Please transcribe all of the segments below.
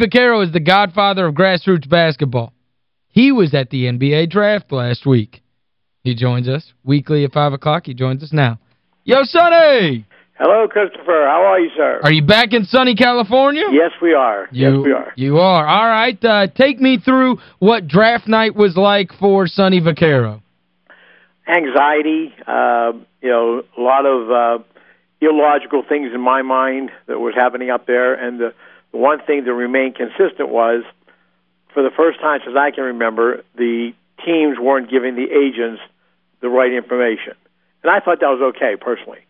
Vaccaro is the godfather of grassroots basketball. He was at the NBA draft last week. He joins us weekly at 5 o'clock. He joins us now. Yo, Sonny! Hello, Christopher. How are you, sir? Are you back in sunny California? Yes, we are. You, yes, we are. You are. All right. Uh, take me through what draft night was like for Sonny Vaccaro. Anxiety, uh, you know, a lot of uh, illogical things in my mind that was happening up there. And the, the one thing that remained consistent was, for the first time since I can remember, the teams weren't giving the agents the right information. And I thought that was okay, personally.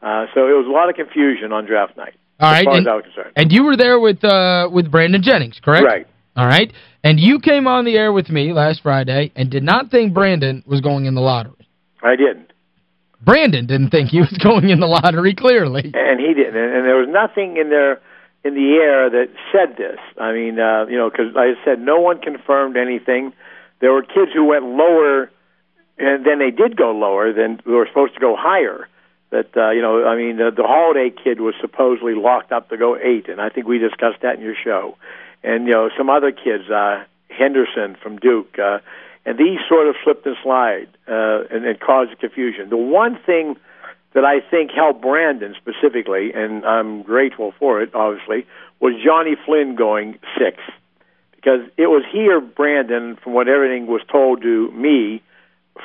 Uh, so it was a lot of confusion on draft night. All right. and, and you were there with uh, with Brandon Jennings, correct? Right. All right. And you came on the air with me last Friday and did not think Brandon was going in the lottery. I didn't. Brandon didn't think he was going in the lottery, clearly. And he didn't. And, and there was nothing in there in the air that said this. I mean, uh, you know, because I said no one confirmed anything. There were kids who went lower, and then they did go lower than they were supposed to go higher that uh, you know, I mean, the, the Holiday kid was supposedly locked up to go eight, and I think we discussed that in your show. And you know, some other kids, uh, Henderson from Duke, uh, and these sort of slipped and slide uh, and, and caused confusion. The one thing that I think helped Brandon specifically, and I'm grateful for it, obviously, was Jonny Flynn going six, because it was he or Brandon, from what everything was told to me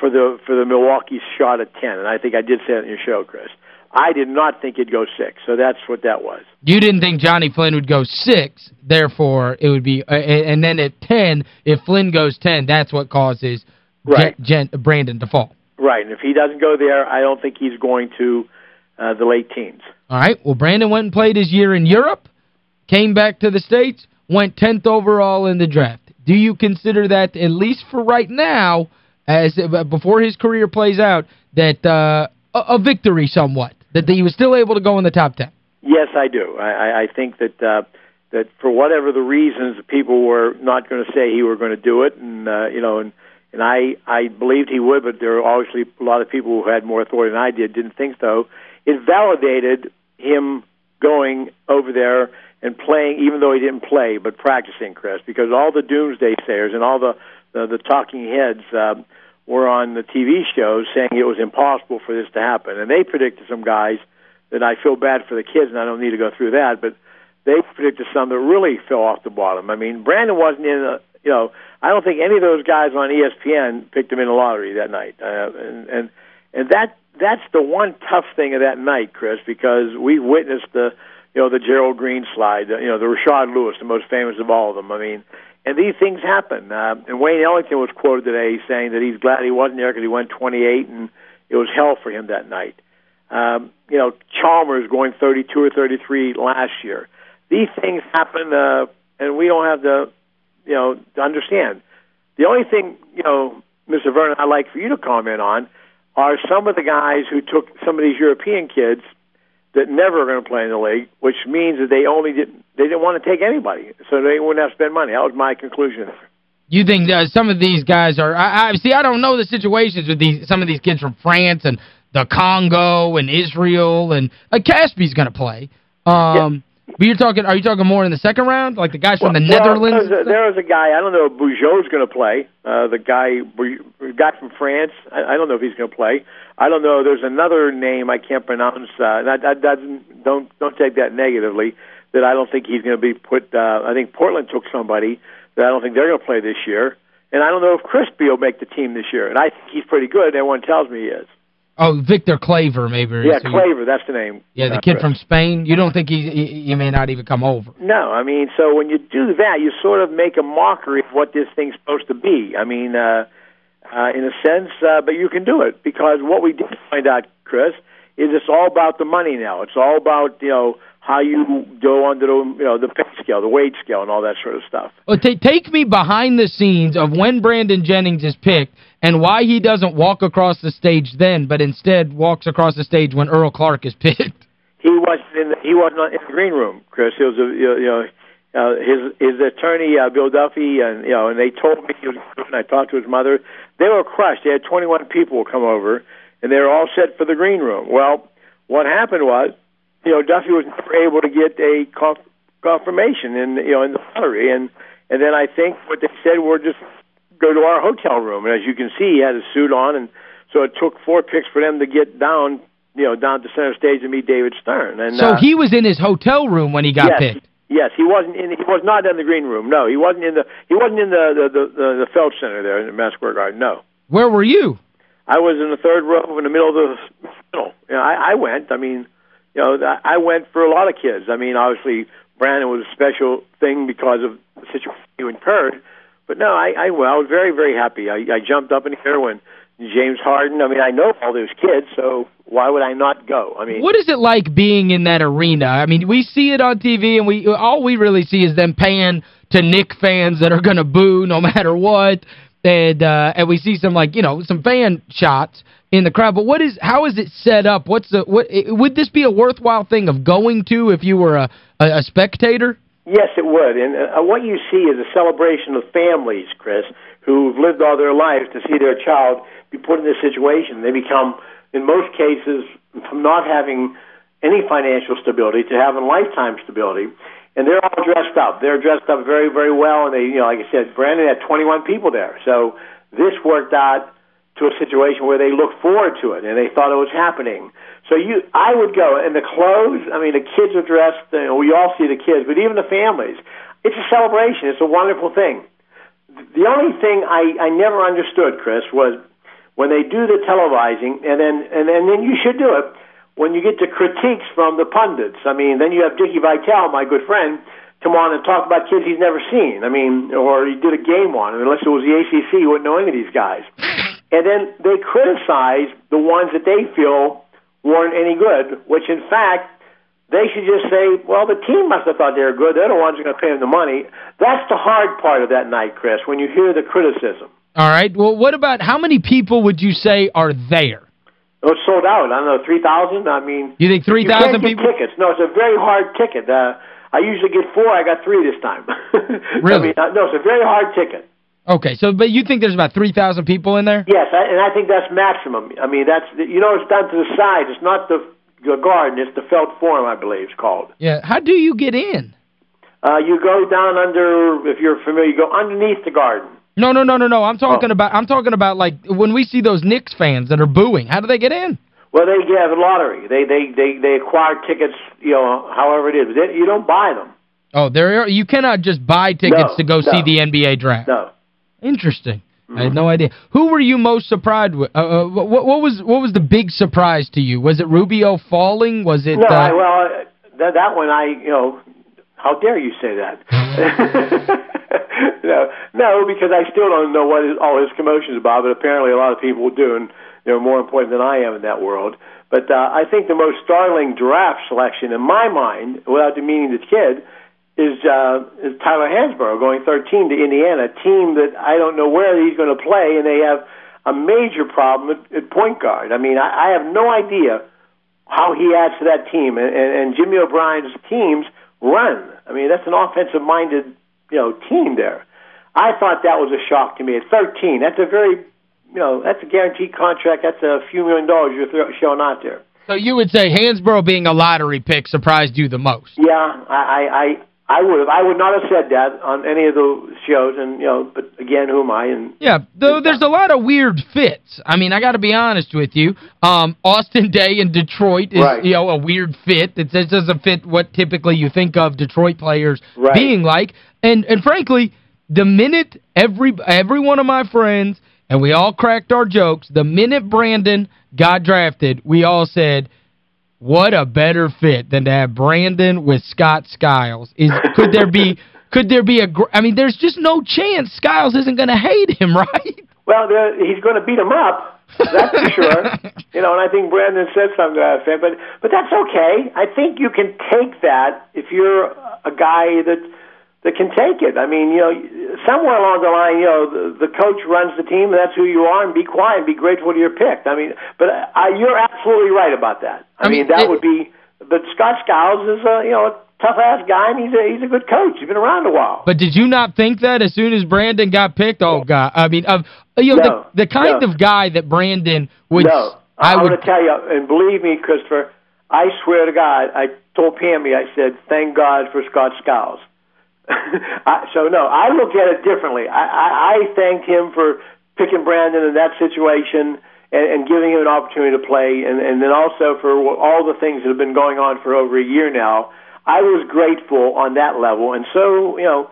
for the for the Milwaukee shot at 10, and I think I did say it in your show, Chris. I did not think he'd go six, so that's what that was. You didn't think Jonny Flynn would go six, therefore it would be, uh, and then at 10, if Flynn goes 10, that's what causes right. Jen, Brandon to fall. Right, and if he doesn't go there, I don't think he's going to uh, the late teens. All right, well, Brandon went and played his year in Europe, came back to the States, went 10th overall in the draft. Do you consider that, at least for right now, as uh, before his career plays out, that uh, a, a victory somewhat, that he was still able to go in the top 10. Yes, I do. I, I think that uh, that for whatever the reasons, people were not going to say he were going to do it, and uh, you know, and and I I believed he would, but there are obviously a lot of people who had more authority than I did didn't think so. It validated him going over there and playing, even though he didn't play, but practicing, Chris, because all the doomsday sayers and all the the, the talking heads. Uh, were on the TV shows saying it was impossible for this to happen, and they predicted some guys that I feel bad for the kids, and I don't need to go through that, but they predicted some that really fell off the bottom. I mean, Brandon wasn't in a, you know, I don't think any of those guys on ESPN picked him in the lottery that night, uh, and and and that that's the one tough thing of that night, Chris, because we witnessed the you know the Gerald Green slide, you know the Rashard Lewis, the most famous of all of them. I mean, and these things happen. Uh, and Wayne Ellington was quoted today saying that he's glad he wasn't there because he went 28 and it was hell for him that night. Um, you know, Chalmers going 32 or 33 last year. These things happen, uh, and we don't have to, you know, to understand. The only thing, you know, Mr. Vernon, I'd like for you to comment on are some of the guys who took some of these European kids that never are going to play in the league, which means that they only didn't they didn't want to take anybody, so they wouldn't have to spend money. That was my conclusion. You think uh, some of these guys are I, I see I don't know the situations with these some of these kids from France and the Congo and Israel and uh, Casspi's going to play. Um But you're talking, are you talking more in the second round? Like the guys from well, the Netherlands? Well, there was a guy, I don't know if Bugeaud's going to play. Uh, the guy, guy from France, I, I don't know if he's going to play. I don't know. There's another name I can't pronounce. Uh, that, that doesn't don't don't take that negatively. That I don't think he's going to be put. Uh, I think Portland took somebody that I don't think they're going to play this year. And I don't know if Crispy will make the team this year. And I think he's pretty good. Everyone tells me he is. Oh, Victor Claver, maybe. Yeah, Claver, that's the name. Yeah, the kid from Spain. You don't think he, he, he may not even come over? No, I mean, so when you do that, you sort of make a mockery of what this thing's supposed to be. I mean, uh, uh, in a sense, uh, but you can do it because what we did find out, Chris, is it's all about the money now. It's all about, you know, how you go under the you know the pay scale, the wage scale, and all that sort of stuff. Well, take me behind the scenes of when Brandon Jennings is picked and why he doesn't walk across the stage then, but instead walks across the stage when Earl Clark is picked. He wasn't in the, he wasn't in the green room, Chris. He was a, you know uh, his his attorney uh, Bill Duffy and you know and they told me and I talked to his mother. They were crushed. They had 21 people come over and they were all set for the green room. Well, what happened was you know, Duffy was never able to get a conf- confirmation in you know in the lottery, and and then I think what they said were just go to our hotel room, and as you can see, he had a suit on, and so it took four picks for them to get down, you know, down to center stage and meet David Stern. And so uh, he was in his hotel room when he got yes, picked. Yes, he wasn't in. He was not in the green room. No, he wasn't in the. He wasn't in the the the, the, the Feld Center there in the Madison Square Garden. No. Where were you? I was in the third row in the middle of the middle. You know, I, I went. I mean, you know, I went for a lot of kids. I mean, obviously Brandon was a special thing because of the situation he incurred. But no, I, I well, I was very, very happy. I, I jumped up in here when James Harden. I mean, I know all those kids, so why would I not go? I mean, what is it like being in that arena? I mean, we see it on TV, and we all we really see is them paying to Knick fans that are going to boo no matter what and uh, and we see some like you know some fan shots in the crowd. But what is how is it set up? What's the what would this be a worthwhile thing of going to if you were a a, a spectator? Yes, it would. And uh, what you see is a celebration of families, Chris, who've lived all their lives to see their child be put in this situation. They become, in most cases, from not having any financial stability to having lifetime stability and they're all dressed up. They're dressed up very, very well, and they, you know, like I said, Brandon had 21 people there. So this worked out to a situation where they looked forward to it and they thought it was happening. So you, I would go, and the clothes. I mean, the kids are dressed. You know, we all see the kids, but even the families. It's a celebration. It's a wonderful thing. The only thing I, I never understood, Chris, was when they do the televising, and then and then, and then you should do it when you get to critiques from the pundits, I mean, then you have Dickie Vitale, my good friend, come on and talk about kids he's never seen. I mean, or he did a game on, unless it was the ACC, he wouldn't know any of these guys. And then they criticize the ones that they feel weren't any good, which in fact, they should just say, well, the team must have thought they were good. They're the ones who are going to pay them the money. That's the hard part of that night, Chris, when you hear the criticism. All right. Well, what about how many people would you say are there? It was sold out. I don't know, 3,000? I mean... You think 3,000 people? tickets. No, it's a very hard ticket. Uh, I usually get four. I got three this time. really? I mean, uh, no, it's a very hard ticket. Okay, so but you think there's about 3,000 people in there? Yes, I, and I think that's maximum. I mean, that's you know, it's down to the side. It's not the, the garden. It's the Felt Forum, I believe it's called. Yeah. How do you get in? Uh, you go down under, if you're familiar, you go underneath the garden. No, no, no, no, no. I'm talking oh. about I'm talking about like when we see those Knicks fans that are booing. How do they get in? Well, they have a lottery. They they they they acquire tickets, you know, however it is. They, you don't buy them. Oh, there are, you cannot just buy tickets no, to go no. see the NBA draft. No. Interesting. I had no idea. Who were you most surprised with? Uh, uh, what, what was what was the big surprise to you? Was it Rubio falling? Was it No, uh, I, well, that that one I, you know, how dare you say that? no, no, because I still don't know what his, all his commotions about, but apparently a lot of people do, and they're more important than I am in that world. But uh, I think the most startling draft selection in my mind, without demeaning the kid, is uh, is Tyler Hansbrough going 13 to Indiana, a team that I don't know where he's going to play, and they have a major problem at, at point guard. I mean, I, I have no idea how he adds to that team, and, and, and Jimmy O'Brien's teams run. I mean, that's an offensive-minded you know, team there. I thought that was a shock to me. At 13, that's a very, you know, that's a guaranteed contract. That's a few million dollars you're showing out there. So you would say Hansborough being a lottery pick surprised you the most? Yeah, I I I would have I would not have said that on any of the shows and you know but again who am I and Yeah, though there's a lot of weird fits. I mean, I got to be honest with you. Um Austin Daye in Detroit is right. you know a weird fit. It doesn't fit what typically you think of Detroit players right. being like. And and frankly, the minute every every one of my friends and we all cracked our jokes, the minute Brandon got drafted, we all said what a better fit than to have Brandon with Scott Skiles. Is could there be could there be a I mean there's just no chance Skiles isn't going to hate him, right? Well, he's going to beat him up. That's for sure. you know, and I think Brandon said something to that effect, but but that's okay. I think you can take that if you're a guy that that can take it. I mean, you know, somewhere along the line, you know, the, the coach runs the team, and that's who you are, and be quiet and be grateful to your pick. I mean, but I, you're absolutely right about that. I, I mean, mean, that it, would be. But Scott Skiles is a you know a tough ass guy, and he's a he's a good coach. He's been around a while. But did you not think that as soon as Brandon got picked? Oh God, I mean, of you know no, the the kind no. of guy that Brandon would. No, I I'm would to tell you, and believe me, Christopher. I swear to God, I told Pammy, I said, thank God for Scott Skiles. I, so no, I look at it differently. I, I, I thanked him for picking Brandon in that situation and, and giving him an opportunity to play, and, and then also for all the things that have been going on for over a year now. I was grateful on that level, and so you know,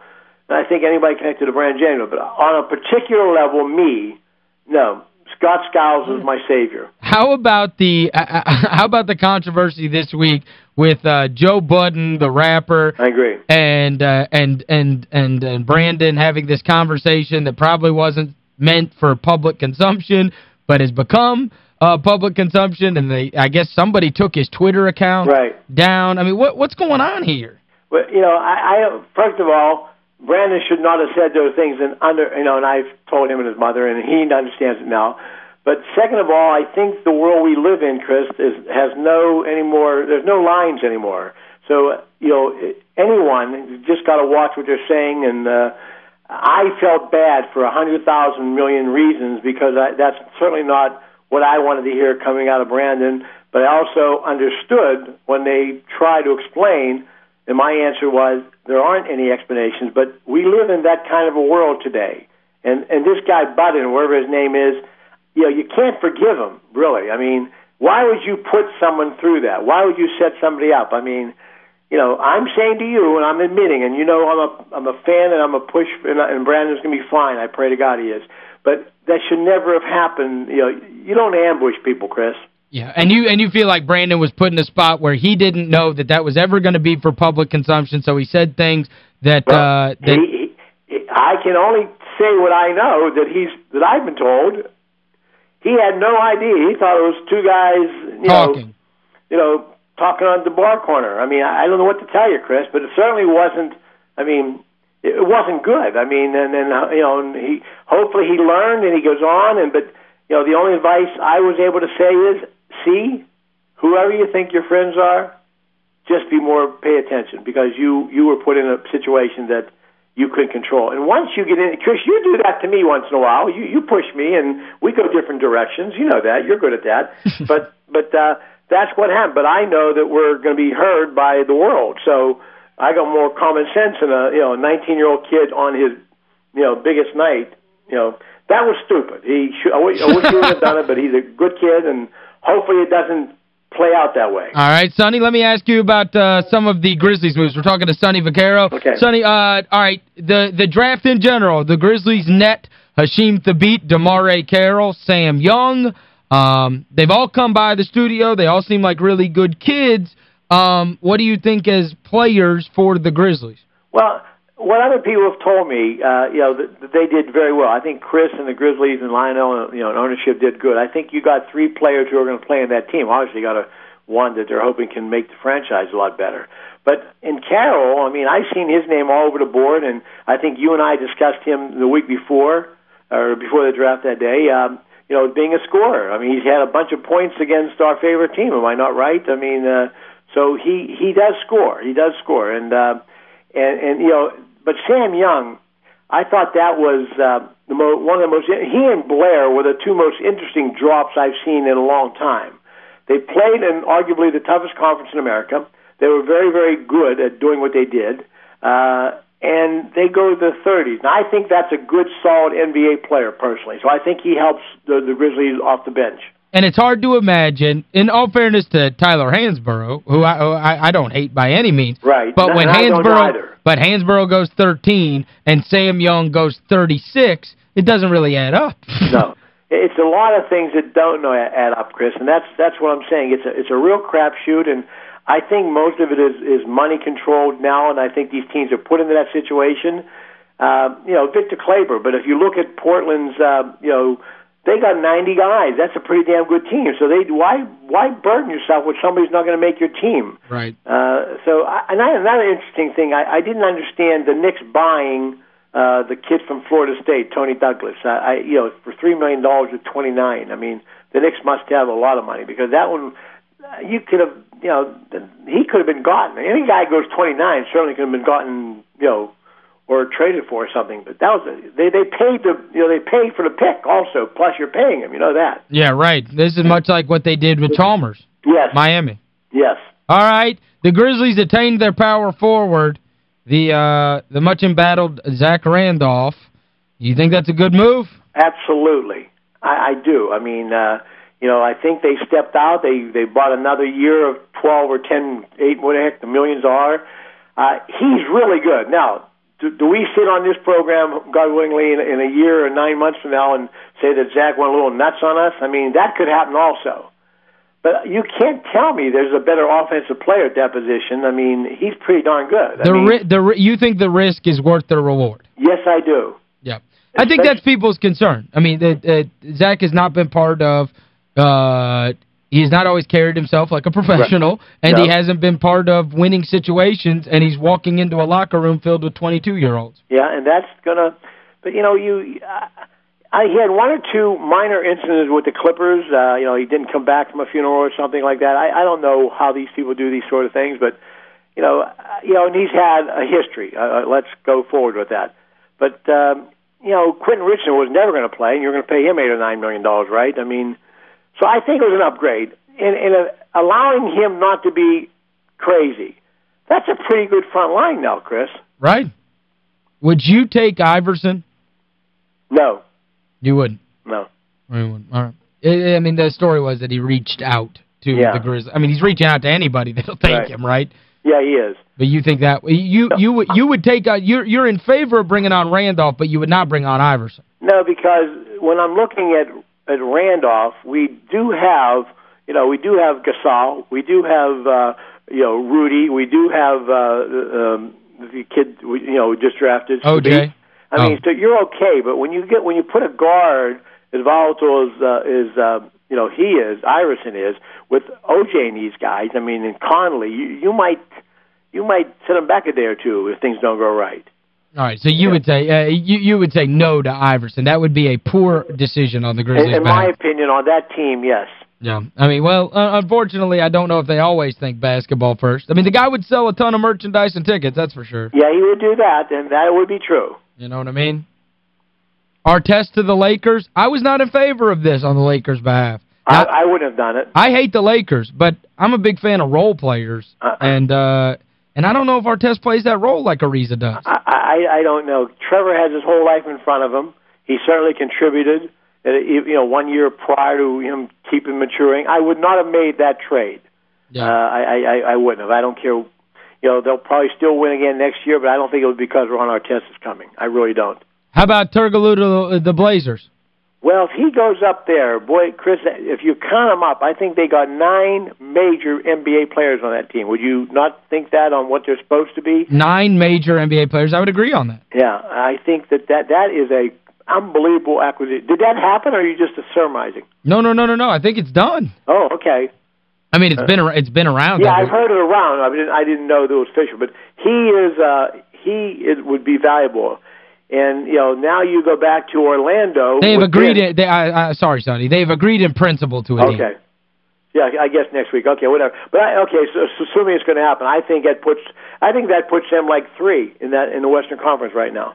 I think anybody connected to Brandon James, but on a particular level, me, no, Scott Skiles is my savior. How about the uh, uh how about the controversy this week with uh, Joe Budden, the rapper? I agree. And uh, and and and and Brandon having this conversation that probably wasn't meant for public consumption but has become uh, public consumption and they I guess somebody took his Twitter account right. down. I mean, what what's going on here? Well, you know, I, I first of all, Brandon should not have said those things and under you know, and I've told him and his mother and he understands it now. But second of all, I think the world we live in, Chris, is has no anymore there's no lines anymore. So, you know, anyone just got to watch what they're saying and uh I felt bad for a hundred thousand million reasons because I, that's certainly not what I wanted to hear coming out of Brandon. But I also understood when they tried to explain, and my answer was there aren't any explanations. But we live in that kind of a world today, and and this guy Budden, wherever his name is, you know, you can't forgive him. Really, I mean, why would you put someone through that? Why would you set somebody up? I mean you know, I'm saying to you, and I'm admitting, and you know, I'm a I'm a fan, and I'm a push, and, and Brandon's gonna be fine. I pray to God he is, but that should never have happened. You know, you don't ambush people, Chris. Yeah, and you and you feel like Brandon was put in a spot where he didn't know that that was ever going to be for public consumption, so he said things that well, uh that he, he, I can only say what I know that he's that I've been told. He had no idea. He thought it was two guys, you Talking. know, you know, talking on the bar corner. I mean, I don't know what to tell you, Chris, but it certainly wasn't. I mean, it wasn't good. I mean, and then you know, and he hopefully he learned and he goes on. And but you know, the only advice I was able to say is, see, whoever you think your friends are, just be more pay attention because you you were put in a situation that you couldn't control. And once you get in, Chris, you do that to me once in a while. You you push me, and we go different directions. You know that. You're good at that. but but. uh that's what happened. But I know that we're going to be heard by the world. So I got more common sense than a you know a 19 year old kid on his you know biggest night. You know that was stupid. He should, I wish, I wish he would have done it, but he's a good kid, and hopefully it doesn't play out that way. All right, Sonny, let me ask you about uh, some of the Grizzlies moves. We're talking to Sonny Vaccaro. Okay. Sonny, uh, all right, the the draft in general, the Grizzlies net Hasheem Thabeet, DeMarre Carroll, Sam Young, um, they've all come by the studio. They all seem like really good kids. Um, what do you think as players for the Grizzlies? Well, what other people have told me, uh, you know, that they did very well. I think Chris and the Grizzlies and Lionel, you know, and ownership did good. I think you got three players who are going to play in that team. Obviously, you got a one that they're hoping can make the franchise a lot better. But in Carroll, I mean, I've seen his name all over the board, and I think you and I discussed him the week before, or before the draft that day. Um, you know, being a scorer. I mean, he's had a bunch of points against our favorite team. Am I not right? I mean, uh, so he he does score. He does score, and uh, and and you know, but Sam Young, I thought that was uh, the mo- one of the most. He and Blair were the two most interesting drops I've seen in a long time. They played in arguably the toughest conference in America. They were very, very good at doing what they did. Uh, and they go to the 30s. Now, I think that's a good, solid NBA player, personally. So I think he helps the, the Grizzlies off the bench. And it's hard to imagine, in all fairness to Tyler Hansbrough, who I, who I, I don't hate by any means. Right. But no, when Hansbrough, but Hansbrough goes 13 and Sam Young goes 36, it doesn't really add up. no. It's a lot of things that don't know add up, Chris, and that's that's what I'm saying. It's a it's a real crapshoot and I think most of it is, is money controlled now, and I think these teams are put into that situation. Uh, you know, Victor Claver, but if you look at Portland's, uh, you know, they got 90 guys. That's a pretty damn good team. So they why why burden yourself with somebody who's not going to make your team? Right. Uh, so I, and I, another interesting thing, I, I didn't understand the Knicks buying uh, the kid from Florida State, Toney Douglas. I, I you know for three million dollars at 29. I mean, the Knicks must have a lot of money because that one you could have you know, he could have been gotten. Any guy goes 29 certainly could have been gotten, you know, or traded for or something. But that was a, they they paid the you know they paid for the pick also. Plus you're paying him. You know that. Yeah, right. This is much like what they did with Chalmers. Yes. Miami. Yes. All right. The Grizzlies attained their power forward, the uh, the much embattled Zach Randolph. You think that's a good move? Absolutely. I, I do. I mean, uh, you know, I think they stepped out. They they bought another year of 12 or 10, 8, what the heck the millions are. Uh, he's really good. Now, do, do we sit on this program, God willingly, in, in a year or nine months from now and say that Zach went a little nuts on us? I mean, that could happen also. But you can't tell me there's a better offensive player at that position. I mean, he's pretty darn good. The I mean, ri the You think the risk is worth the reward? Yes, I do. Yeah. I think that's people's concern. I mean, that uh, Zach has not been part of uh, he's not always carried himself like a professional, right. and he hasn't been part of winning situations, and he's walking into a locker room filled with 22-year-olds. Yeah, and that's going to, but, you know, you, I, he had one or two minor incidents with the Clippers. Uh, you know, he didn't come back from a funeral or something like that. I, I don't know how these people do these sort of things, but, you know, uh, you know, and he's had a history. Uh, uh, let's go forward with that. But, um, you know, Quentin Richardson was never going to play, and you're going to pay him eight or nine million dollars, right? I mean, so I think it was an upgrade. in, and uh, allowing him not to be crazy, that's a pretty good front line now, Chris. Right. Would you take Iverson? No. You wouldn't? No. You wouldn't. All right. I mean, the story was that he reached out to yeah. the Grizzlies. I mean, he's reaching out to anybody that'll take right. him, right? Yeah, he is. But you think that you no. you would you would take uh, you're you're in favor of bringing on Randolph, but you would not bring on Iverson. No, because when I'm looking at at Randolph, we do have, you know, we do have Gasol, we do have, uh, you know, Rudy, we do have uh, um, the kid, you know, we just drafted. OJ. I mean, oh. so you're okay, but when you get when you put a guard as volatile as uh, is uh, you know he is, Iverson is, with OJ and these guys, I mean, and Conley, you, you might you might set them back a day or two if things don't go right. All right, so you yeah. would say uh, you you would say no to Iverson. That would be a poor decision on the Grizzlies' In, in my opinion, on that team, yes. Yeah. I mean, well, uh, unfortunately, I don't know if they always think basketball first. I mean, the guy would sell a ton of merchandise and tickets, that's for sure. Yeah, he would do that, and that would be true. You know what I mean? Artest to the Lakers, I was not in favor of this on the Lakers' behalf. Now, I, I wouldn't have done it. I hate the Lakers, but I'm a big fan of role players. Uh And uh and I don't know if Artest plays that role like Ariza does. I, I, I don't know. Trevor has his whole life in front of him. He certainly contributed, uh, you know, one year prior to him keeping maturing. I would not have made that trade. Yeah. Uh, I, I, I wouldn't have. I don't care. You know, they'll probably still win again next year, but I don't think it was because Ron Artest is coming. I really don't. How about Turkoglu to the Blazers? Well, if he goes up there, boy, Chris, if you count them up, I think they got nine major NBA players on that team. Would you not think that on what they're supposed to be? Nine major NBA players. I would agree on that. Yeah, I think that that, that is a unbelievable acquisition. Did that happen, or are you just surmising? No, no, no, no, no. I think it's done. Oh, okay. I mean, it's uh, been it's been around. Yeah, I've heard it around. I mean, I didn't know that was official, but he is uh he is, would be valuable. And, you know, now you go back to Orlando. They've agreed, in, they, sorry, Sonny, they've agreed in principle to it. Okay. Yeah, I guess next week. Okay, whatever. But I, okay, so, so assuming it's going to happen, I think that puts I think that puts them like 3 in that in the Western Conference right now.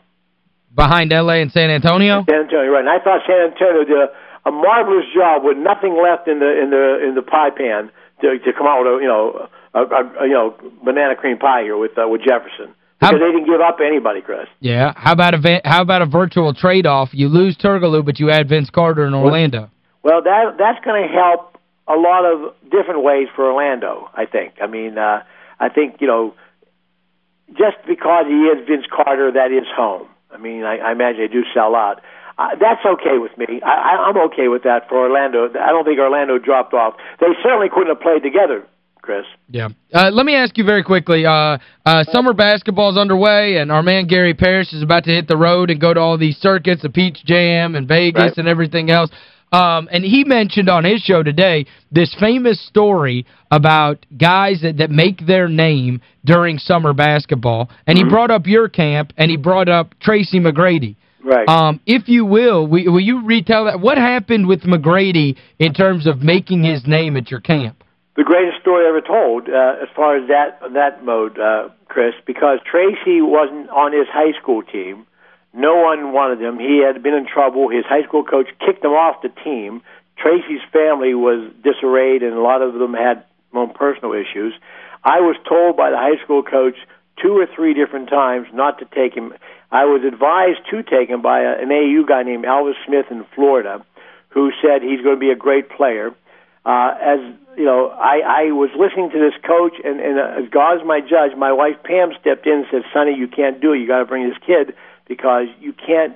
Behind LA and San Antonio? San Antonio, right. And I thought San Antonio did a, a marvelous job with nothing left in the in the in the pie pan to to come out with a, you know, a, a, you know, banana cream pie here with uh, with Jefferson. Because how, they didn't give up anybody, Chris. Yeah. How about a how about a virtual trade-off? You lose Turkoglu, but you add Vince Carter in Orlando. Well, that that's going to help a lot of different ways for Orlando, I think. I mean, uh, I think, you know, just because he is Vince Carter, that is home. I mean, I, I imagine they do sell out. Uh, that's okay with me. I, I'm okay with that for Orlando. I don't think Orlando dropped off. They certainly couldn't have played together Chris. Yeah. Uh, let me ask you very quickly. Uh, uh, summer basketball is underway, and our man Gary Parrish is about to hit the road and go to all these circuits, the Peach Jam and Vegas right. and everything else. Um, and he mentioned on his show today this famous story about guys that, that make their name during summer basketball. And mm -hmm. he brought up your camp, and he brought up Tracy McGrady. Right. Um, if you will, will you retell that? What happened with McGrady in terms of making his name at your camp? The greatest story ever told uh, as far as that that mode, uh, Chris, because Tracy wasn't on his high school team. No one wanted him. He had been in trouble. His high school coach kicked him off the team. Tracy's family was disarrayed, and a lot of them had own personal issues. I was told by the high school coach two or three different times not to take him. I was advised to take him by an AU guy named Alvis Smith in Florida, who said he's going to be a great player. Uh, as you know, I, I was listening to this coach, and, and uh, as God is my judge, my wife Pam stepped in and said, "Sonny, you can't do it. You got to bring this kid because you can't.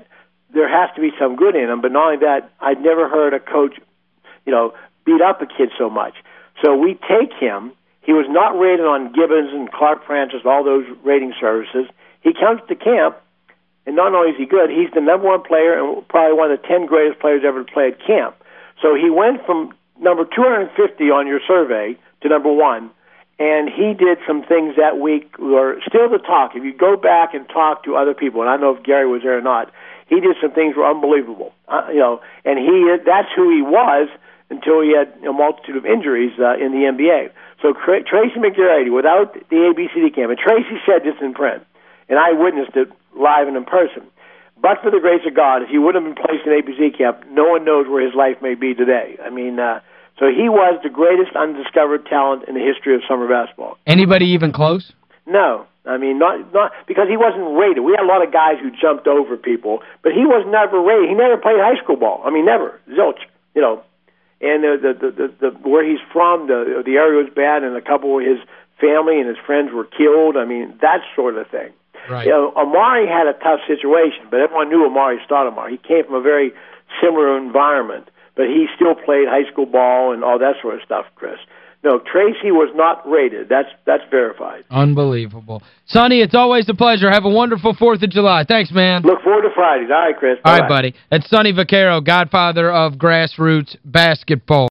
There has to be some good in him." But not only that, I'd never heard a coach, you know, beat up a kid so much. So we take him he was not rated on Gibbons and Clark Francis, all those rating services. He comes to camp, and not only is he good, he's the number one player and probably one of the 10 greatest players ever to play at camp. So he went from number 250 on your survey to number one, and he did some things that week or still the talk. If you go back and talk to other people, and I don't know if Gary was there or not, he did some things were unbelievable. Uh, you know, and he that's who he was until he had a multitude of injuries uh, in the NBA. So Tracy McGrady, without the ABCD and Tracy said this in print, and I witnessed it live and in person. But for the grace of God, if he would have been placed in ABCD camp, no one knows where his life may be today. I mean, uh, so he was the greatest undiscovered talent in the history of summer basketball. Anybody even close? No. I mean, not not because he wasn't rated. We had a lot of guys who jumped over people, but he was never rated. He never played high school ball. I mean, never. Zilch. You know, and the the the, the, the where he's from, the the area was bad, and a couple of his family and his friends were killed. I mean, that sort of thing. Right. You know, Amar'e had a tough situation, but everyone knew Amar'e Stoudemire. He came from a very similar environment, but he still played high school ball and all that sort of stuff, Chris. No, Tracy was not rated. That's that's verified. Unbelievable. Sonny, it's always a pleasure. Have a wonderful 4th of July. Thanks, man. Look forward to Fridays. All right, Chris. All right, buddy. That's Sonny Vaccaro, godfather of grassroots basketball.